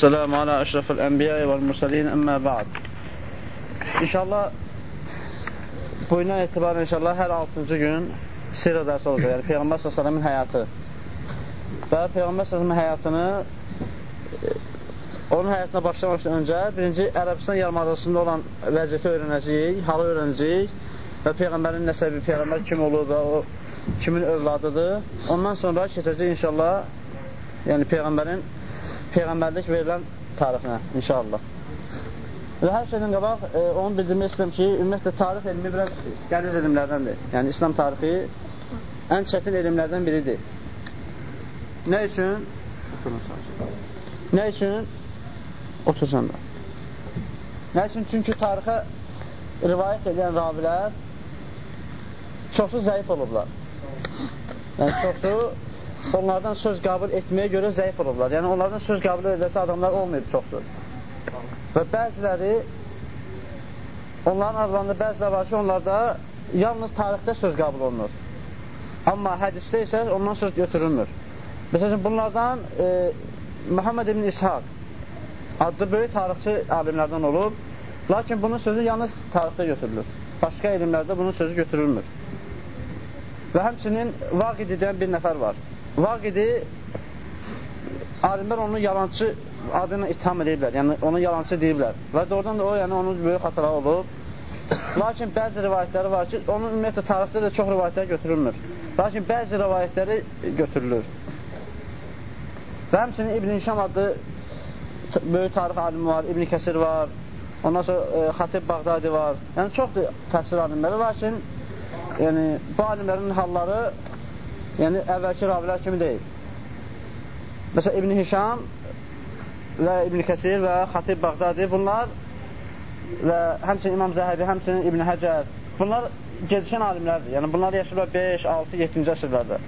والسلام على أشرف الأنبياء والمرسلين أما بعد İnşallah bu gündən etibarən inşallah hər 6-cı gün sirr dərsi olacaq. Yəni Peyğəmbər s.ə.v-in həyatı. Və Peyğəmbər s.ə.v-in həyatını onun həyatına başlamamışdan öncə birinci Ərəbistan yarımadasında olan vəziyyəti öyrənəcəyik, halı öyrənəcəyik və Peyğəmbərin nəsəbi, Peyğəmbər kim olub və o kimin övladıdır. Ondan sonra keçəcək inşallah yəni Peyğəmbərin Peyğəmbərlik verilən tarixinə inşallah. Və hər şeydən qabaq e, onu bildirmək istəyirəm ki, ümumiyyətlə tarix elmi biraz qəliz elmlərdəndir. Yəni İslam tarixi ən çətin elmlərdən biridir. Nə üçün? Nə üçün? Otursan da. Nə üçün? Çünki tarixə rivayət edən ravilər çoxsu zəif olublar. Yəni çoxsu onlardan söz qəbul etməyə görə zəif olurlar. Yəni, onlardan söz qəbul edəsi adamlar olmayıb çoxdur. Və bəziləri, onların aralarında bəziləri var ki, onlarda yalnız tarixdə söz qəbul olunur. Amma hədisdə isə ondan söz götürülmür. Məsələn, bunlardan e, Muhammed ibn İshaq adlı böyük tarixçi alimlərdən olub, lakin bunun sözü yalnız tarixdə götürülür. Başqa elmlərdə bunun sözü götürülmür. Və həmçinin Vaqidi deyən bir nəfər var. Vaqidi alimlər onu yalancı adını itham ediblər, yəni onu yalancı deyiblər. Və doğrudan da o, yəni onun böyük xataları olub. Lakin bəzi rivayətləri var ki, onun ümumiyyətlə tarixdə də çox rivayətlər götürülmür. Lakin bəzi rivayətləri götürülür. Və həmçinin İbn-i Hişam adlı böyük tarix alimi var, İbn-i Kəsir var, ondan sonra e, Xatib Bağdadi var. Yəni çoxdur təfsir alimləri, lakin yəni, bu alimlərin halları yəni əvvəlki ravilər kimi deyil. Məsələn, İbn Hişam və İbn Kəsir və Xatib Bağdadi bunlar və həmçinin İmam Zəhəbi, həmçinin İbn Həcər bunlar gecikən alimlərdir. Yəni bunlar yaşayırlar 5, 6, 7-ci əsrlərdə.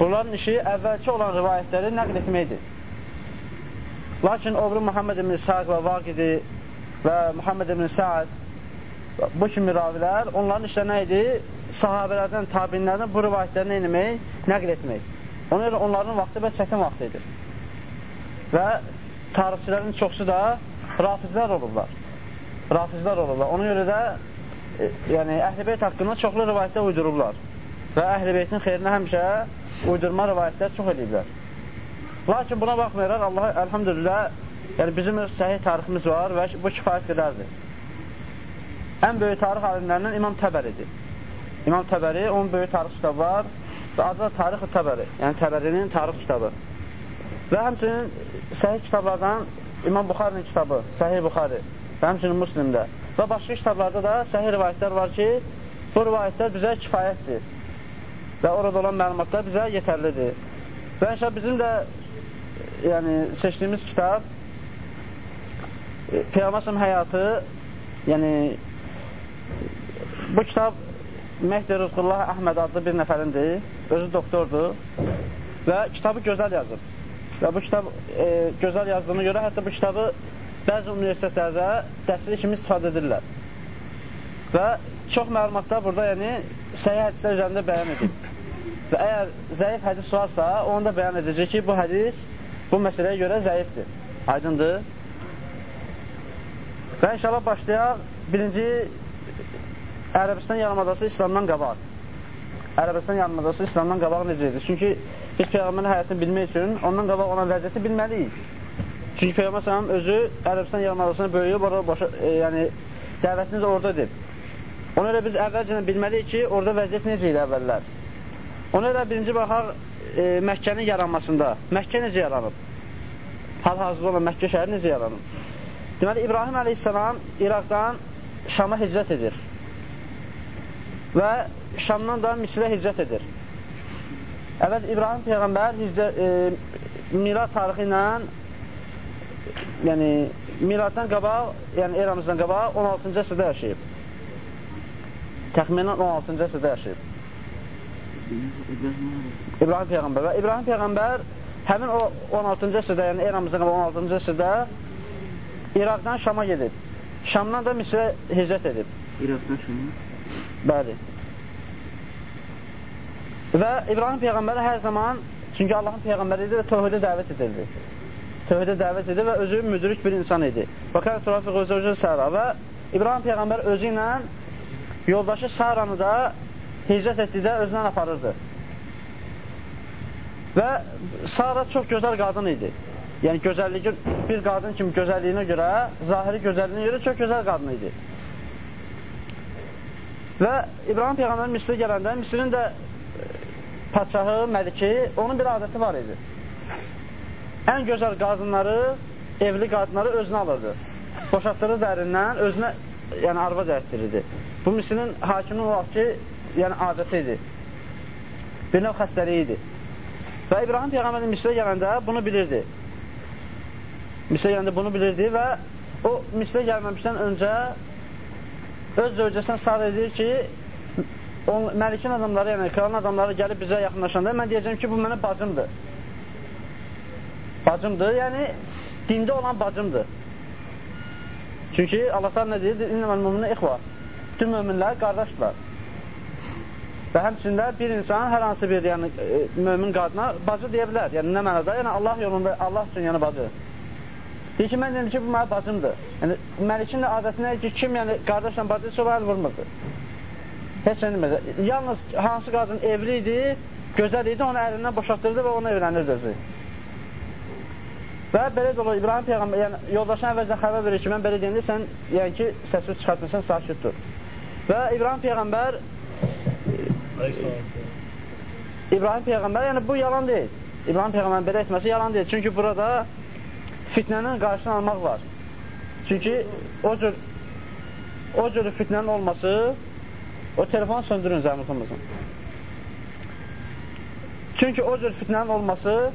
Bunların işi əvvəlki olan rivayətləri nəql etməkdir. Lakin obru Muhammed ibn İshaq və Vaqidi və Muhammed ibn Sa'd bu kimi ravilər, onların işlə nə idi? sahabələrdən, tabinlərdən bu rivayətləri eləmək, nəql etmək. Ona görə onların vaxtı və çətin vaxt idi. Və tarixçilərin çoxsu da rafizlər olurlar. Rafizlər olurlar. Ona görə də e, yəni Əhl-i haqqında çoxlu rivayətlər uydururlar. Və Əhl-i xeyrinə həmişə uydurma rivayətlər çox ediblər. Lakin buna baxmayaraq Allah əlhamdülillah yəni bizim öz səhih tariximiz var və bu kifayət qədərdir. Ən böyük tarix alimlərindən İmam Təbəridir. İmam Təbəri, onun böyük tarix kitabı var və adı da Tarix-ı Təbəri, yəni Təbərinin tarix kitabı. Və həmçinin səhih kitablardan İmam Buxarinin kitabı, Səhih Buxari və həmçinin Müslimdə və başqa kitablarda da səhih rivayətlər var ki, bu rivayətlər bizə kifayətdir və orada olan məlumatlar bizə yetərlidir. Və inşallah bizim də yəni, seçdiyimiz kitab Peyğəmbər həyatı yəni bu kitab Mehdi Rızqullah Əhməd adlı bir nəfərindir, özü doktordur və kitabı gözəl yazıb. Və bu kitab e, gözəl yazdığına görə hətta bu kitabı bəzi universitetlərdə dərsli kimi istifadə edirlər. Və çox məlumatlar burada yəni səhih hədislər üzərində bəyan edib. Və əgər zəif hədis varsa, onu da bəyan edəcək ki, bu hədis bu məsələyə görə zəifdir. Aydındır. Və inşallah başlayaq birinci Ərəbistan yarımadası İslamdan qabaq. Ərəbistan yarımadası İslamdan qabaq necə idi? Çünki biz Peyğəmbərin həyatını bilmək üçün ondan qabaq olan vəziyyəti bilməliyik. Çünki Peyğəmbər səhəm özü Ərəbistan yarımadasını böyüyüb, orada boşa, e, yəni dəvətini də orada edib. Ona görə biz əvvəlcədən bilməliyik ki, orada vəziyyət necə idi əvvəllər. Ona görə birinci baxaq e, Məkkənin yaranmasında. Məkkə necə yaranıb? Hal-hazırda olan Məkkə şəhəri necə yaranıb? Deməli, İbrahim əleyhissalam İraqdan Şama hicrət edir və Şamdan da Misrə hicrət edir. Əvvəl İbrahim Peyğəmbər hicrət, e, milad tarixi ilə yəni miladdan qabaq, yəni eramızdan qabaq 16-cı əsrdə yaşayıb. Təxminən 16-cı əsrdə yaşayıb. İbrahim Peyğəmbər və İbrahim Peyğəmbər həmin o 16-cı əsrdə, yəni eramızdan qabaq 16-cı əsrdə İraqdan Şama gedib. Şamdan da Misrə hicrət edib. İraqdan Şama? Bəli. Və İbrahim Peyğəmbəri hər zaman, çünki Allahın Peyğəmbəri idi və tövhidə dəvət edirdi. tövhədə dəvət edir və özü müdrik bir insan idi. Kən turafiq özü Sara və İbrahim Peyğəmbər özü ilə yoldaşı Saranı da hicrət etdikdə özündən aparırdı. Və Sara çox gözəl qadın idi. Yəni gözəlliyi bir qadın kimi gözəlliyinə görə, zahiri gözəlliyinə görə çox gözəl qadın idi. Və İbrahim Peyğəmbər Misrə gələndə Misrin də padşahı, məliki, onun bir adəti var idi. Ən gözəl qadınları, evli qadınları özünə alırdı. Boşatdırı dərindən özünə yəni arvad ətdirirdi. Bu Misrin hakiminin o vaxt ki, yəni adəti idi. Bir növ xəstəliyi idi. Və İbrahim Peyğəmbər Misrə gələndə bunu bilirdi. Misrə gələndə bunu bilirdi və o Misrə gəlməmişdən öncə öz zövcəsinə sar edir ki, on, məlikin adamları, yəni kralın adamları gəlib bizə yaxınlaşanda mən deyəcəm ki, bu mənə bacımdır. Bacımdır, yəni dində olan bacımdır. Çünki Allah nə deyir? İnnəməl müminə ixva. Bütün möminlər qardaşdırlar. Və həmçində bir insan hər hansı bir yəni, e, mömin qadına bacı deyə bilər. Yəni nə mənada? Yəni Allah yolunda, Allah üçün yəni bacı. Deyir ki, mən dedim ki, bu mənim bacımdır. Yəni, Məlikin də adətinə ki, kim yəni, qardaşla bacısı olar, vurmurdu. Heç nə demədi. Yalnız hansı qadın evli idi, gözəl idi, onu ərindən boşatdırdı və ona evlənirdi özü. Və belə də olur, İbrahim Peyğəmbər, yəni yoldaşına əvvəlcə xəbər verir ki, mən belə deyəndə sən, yəni ki, səsi çıxartmırsan, sakit dur. Və İbrahim Peyğəmbər İbrahim Peyğəmbər, yəni bu yalan deyil. İbrahim Peyğəmbərin belə etməsi yalan deyil. Çünki burada fitnənin qarşısını almaq var. Çünki o cür o cür fitnənin olması o telefonu söndürün zəhmətimizin. Çünki o cür fitnənin olması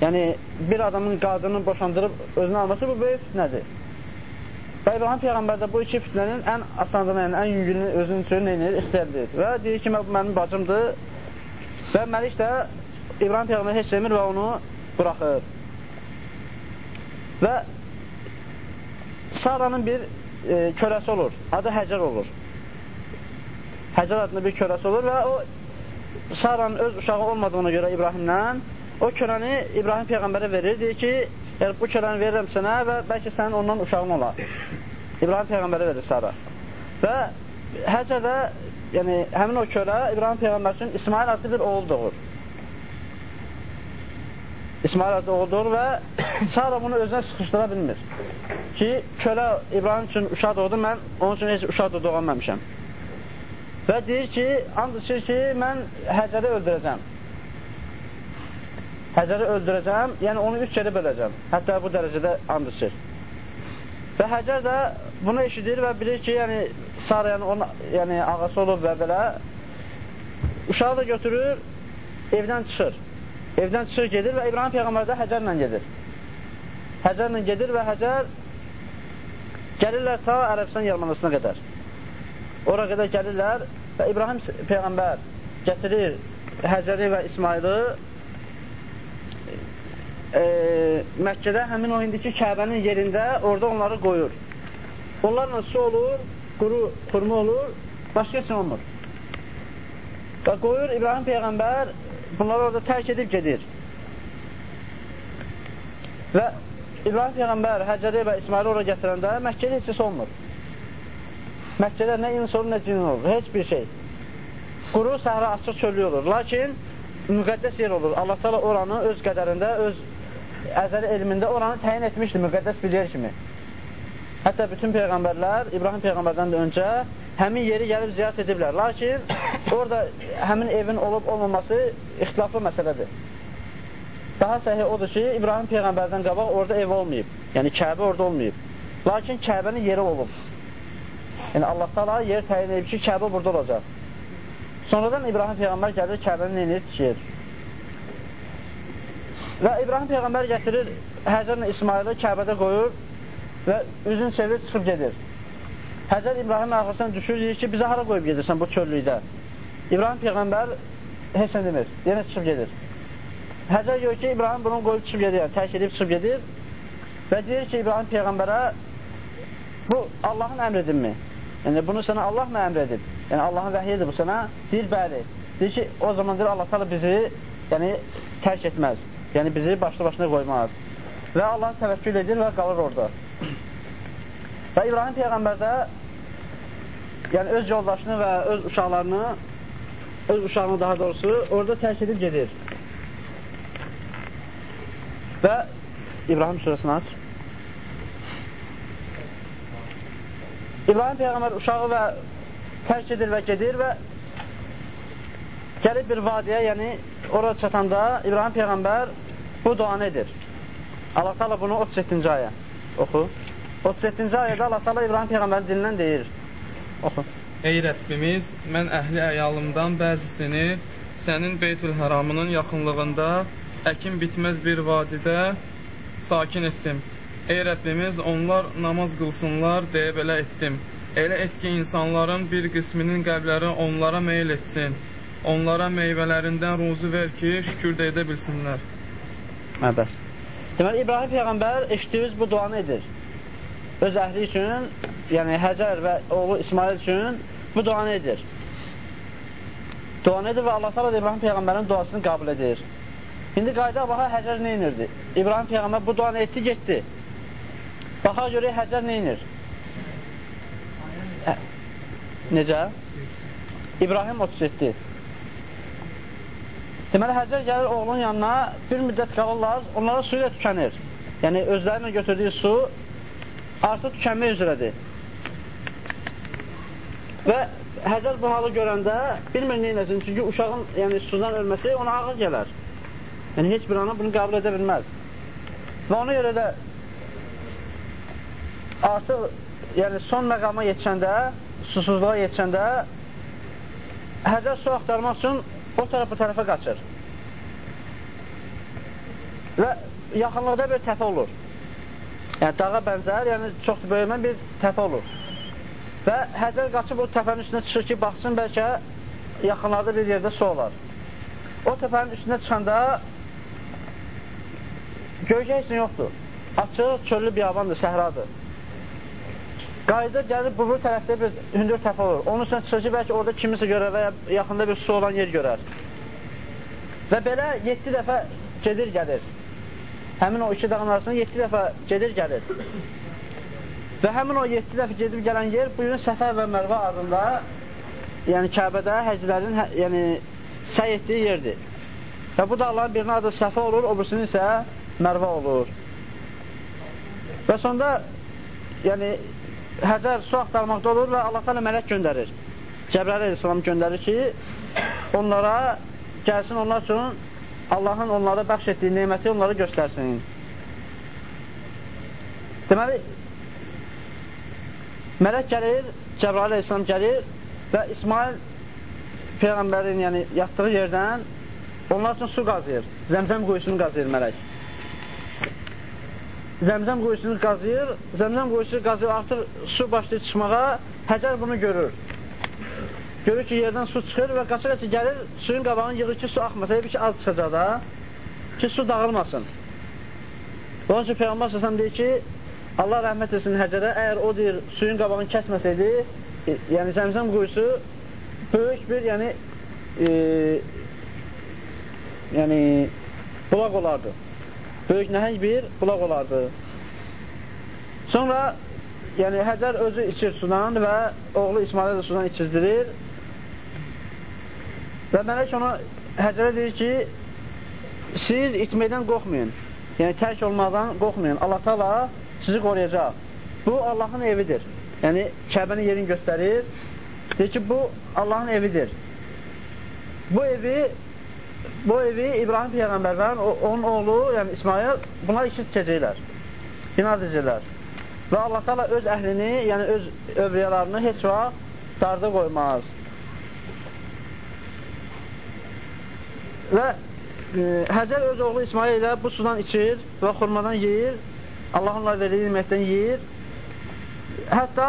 yəni bir adamın qadını boşandırıb özünü alması bu böyük fitnədir. Və İbrahim Peyğəmbər də bu iki fitnənin ən asandını, yəni ən yüngülünü özünün üçün neyinir, ixtiyar edir. Və deyir ki, bu mənim bacımdır və Məlik də İbrahim Peyğəmbər heç demir və onu buraxır. Və Saranın bir e, körəsi olur. Adı Həcər olur. Həcər adında bir körəsi olur və o Saranın öz uşağı olmadığına görə İbrahimlə o körəni İbrahim Peyğəmbərə verir. Deyir ki, yəni, bu körəni verirəm sənə və bəlkə sənin ondan uşağın olar. İbrahim Peyğəmbərə verir Sara. Və Həcər də, yəni həmin o körə İbrahim Peyğəmbər üçün İsmail adlı bir oğul doğur. İsmail adlı oğul doğur və Sara bunu özünə sıxışdıra bilmir. Ki, kölə İbrahim üçün uşaq doğdu, mən onun üçün heç uşaq da doğanmamışam. Və deyir ki, and içir ki, mən Həcəri öldürəcəm. Həcəri öldürəcəm, yəni onu üç kere böləcəm. Hətta bu dərəcədə and içir. Və Həcər də bunu eşidir və bilir ki, yəni Sara yəni, onun, yəni, ağası olub və belə uşağı da götürür, evdən çıxır. Evdən çıxır, gedir və İbrahim Peyğəmbər də Həcərlə gedir. Həcərlə gedir və Həcər gəlirlər ta Ərəbistan yarımadasına qədər. Ora qədər gəlirlər və İbrahim Peyğəmbər gətirir Həcəri və İsmailı e, Məkkədə həmin o indiki Kəbənin yerində orada onları qoyur. Onlarla su olur, quru xurma olur, başqa heç olmur. Və qoyur İbrahim Peyğəmbər bunları orada tərk edib gedir. Və İbrahim Peyğəmbər Həcəri və İsmaili ora gətirəndə Məkkədə heç olmur. Məkkədə nə ins olur, nə cin olur, heç bir şey. Quru səhra açıq çöllü olur. Lakin müqəddəs yer olur. Allah təala oranı öz qədərində, öz əzəli elmində oranı təyin etmişdi müqəddəs bir yer kimi. Hətta bütün peyğəmbərlər İbrahim peyğəmbərdən də öncə həmin yeri gəlib ziyarət ediblər. Lakin orada həmin evin olub olmaması ixtilaflı məsələdir. Daha səhih odur ki, İbrahim peyğəmbərdən qabaq orada ev olmayıb. Yəni Kəbə orada olmayıb. Lakin Kəbənin yeri olub. Yəni Allah Taala yer təyin edib ki, Kəbə burada olacaq. Sonradan İbrahim peyğəmbər gəlir, Kəbəni edir? Tikir. Və İbrahim Peyğəmbər gətirir Həzərlə İsmailı Kəbədə qoyur və üzün çevirir, çıxıb gedir. Həzər İbrahim arxasından düşür, deyir ki, bizə hara qoyub gedirsən bu çöllükdə? İbrahim Peyğəmbər heç nə demir, yenə çıxıb gedir. Həzər gör ki, İbrahim bunu qoyub çıxıb gedir, yəni, tərk edib çıxıb gedir və deyir ki, İbrahim Peyğəmbərə bu Allahın əmridinmi? Yəni, bunu sənə Allah mı əmr edib? Yəni, Allahın vəhiyidir bu sənə? Deyir, bəli. Deyir ki, o zaman deyir, Allah bizi yəni, tərk etməz. Yəni bizi başlı başına qoymaz. və Allah təvəkkül edir və qalır orada. Və İbrahim Peyğəmbər də yəni öz yoldaşını və öz uşaqlarını öz uşağını daha doğrusu orada tərk edib gedir. Və İbrahim surəsini aç. İbrahim Peyğəmbər uşağı və tərk edir və gedir və gəlib bir vadiyə, yəni oraya çatanda İbrahim Peyğəmbər bu duanı edir. Allah Taala bunu 37-ci ayə oxu. 37-ci ayədə Allah Taala İbrahim Peyğəmbərin dilindən deyir. Oxu. Ey Rəbbimiz, mən əhli əyalımdan bəzisini sənin Beytül Həramının yaxınlığında əkin bitməz bir vadidə sakin etdim. Ey Rəbbimiz, onlar namaz qılsınlar deyə belə etdim. Elə et ki, insanların bir qisminin qəlbləri onlara meyil etsin. Onlara meyvələrindən ruzu ver ki, şükür də edə bilsinlər. Hə, bəs. Deməli, İbrahim Peyğəmbər eşitdiyiniz bu duanı edir. Öz əhli üçün, yəni Həcər və oğlu İsmail üçün bu duanı edir. Duanı edir və Allah təala İbrahim peyğəmbərin duasını qəbul edir. İndi qayda baxa Həcər nə edirdi? İbrahim peyğəmbər bu duanı etdi, getdi. Baxa görə Həcər nə edir? Hə. Necə? İbrahim 37. Deməli, Həcər gəlir oğlunun yanına, bir müddət qalırlar, onlara suyu da tükənir. Yəni, özlərinə götürdüyü su artıq tükənmək üzrədir. Və Həzər bu halı görəndə bilmir neynəsin, çünki uşağın yəni, sudan ölməsi ona ağır gələr. Yəni, heç bir ana bunu qəbul edə bilməz. Və ona görə də artıq yəni, son məqama yetişəndə, susuzluğa yetişəndə Həzər su axtarmaq üçün o tərəf bu tərəfə qaçır. Və yaxınlıqda bir təpə olur. Yəni, dağa bənzər, yəni çox böyümən bir təpə olur. Və Həcər qaçıb o təpənin üstünə çıxır ki, baxsın, bəlkə yaxınlarda bir yerdə su olar. O təpənin üstünə çıxanda gölgə heç yoxdur. Açıq, çöllü biyabandır, səhradır. Qayıdır, gəlir bu, tərəfdə bir hündür təpə olur. Onun üstünə çıxır ki, bəlkə orada kimisə görər və ya yaxında bir su olan yer görər. Və belə 7 dəfə gedir, gəlir. Həmin o iki dağın arasında 7 dəfə gedir, gəlir. Və həmin o 7 dəfə gedib gələn yer bu gün Səfər və Mərvə adında yəni Kəbədə həclərin hə, yəni səy etdiyi yerdir. Və bu dağların birinin adı Səfə olur, o birisinin isə Mərvə olur. Və sonda yəni Həcər su axtarmaqda olur və Allah təala mələk göndərir. Cəbrəl əleyhissalam göndərir ki, onlara gəlsin onlar üçün Allahın onlara bəxş etdiyi neməti onlara göstərsin. Deməli, Mələk gəlir, Cəbrail əleyhissalam gəlir və İsmail Peyğəmbərin yəni, yatdığı yerdən onlar üçün su qazıyır. Zəmzəm quyusunu qazıyır mələk. Zəmzəm quyusunu qazıyır, zəmzəm quyusu qazıyır, artıq su başlayır çıxmağa, Həcər bunu görür. Görür ki, yerdən su çıxır və qaça-qaça gəlir, suyun qabağını yığır ki, su axmasın, bir ki, az çıxacaq da, ki, su dağılmasın. Onun üçün Peyğəmbər səsəm deyir ki, Allah rəhmət etsin Həcərə, əgər o deyir, suyun qabağını kəsməsəydi, e, yəni zəmzəm quyusu böyük bir, yəni e, yəni bulaq olardı. Böyük nəhəng bir bulaq olardı. Sonra yəni Həcər özü içir sudan və oğlu İsmailə də sudan içizdirir. Və mələk ona Həcərə deyir ki, siz itməkdən qorxmayın. Yəni tərk olmaqdan qorxmayın. Allah təala sizi qoruyacaq. Bu Allahın evidir. Yəni, Kəbənin yerini göstərir. Deyir ki, bu Allahın evidir. Bu evi bu evi İbrahim Peyğəmbərdən, onun oğlu, yəni İsmail, buna iki tikəcəklər. Bina edəcəklər. Və Allah Taala öz əhlini, yəni öz övriyalarını heç vaxt darda qoymaz. Və e, Həcər öz oğlu İsmail ilə bu sudan içir və xurmadan yeyir Allah onlara verdiyi nimətdən yeyir. Hətta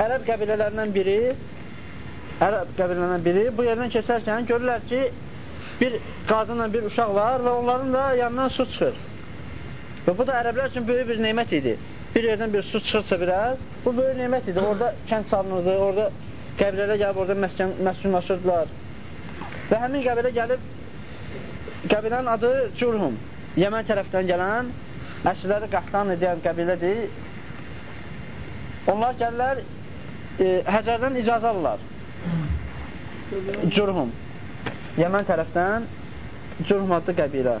ərəb qəbilələrindən biri ərəb qəbilələrindən biri bu yerdən keçərkən görürlər ki, bir qadınla bir uşaq var və onların da yanından su çıxır. Və bu da ərəblər üçün böyük bir nemət idi. Bir yerdən bir su çıxırsa biraz, bu böyük nemət idi. Orada kənd salınırdı, orada qəbilələr gəlib orada məskən, məskunlaşırdılar. Və həmin qəbilə gəlib, qəbilənin adı Cürhum, Yəmən tərəfdən gələn əsrləri Qahtan edən qəbilədir. Onlar gəlirlər, e, Həcərdən icazə alırlar. Cürhum. Yəmən tərəfdən Cürhum adlı qəbilə.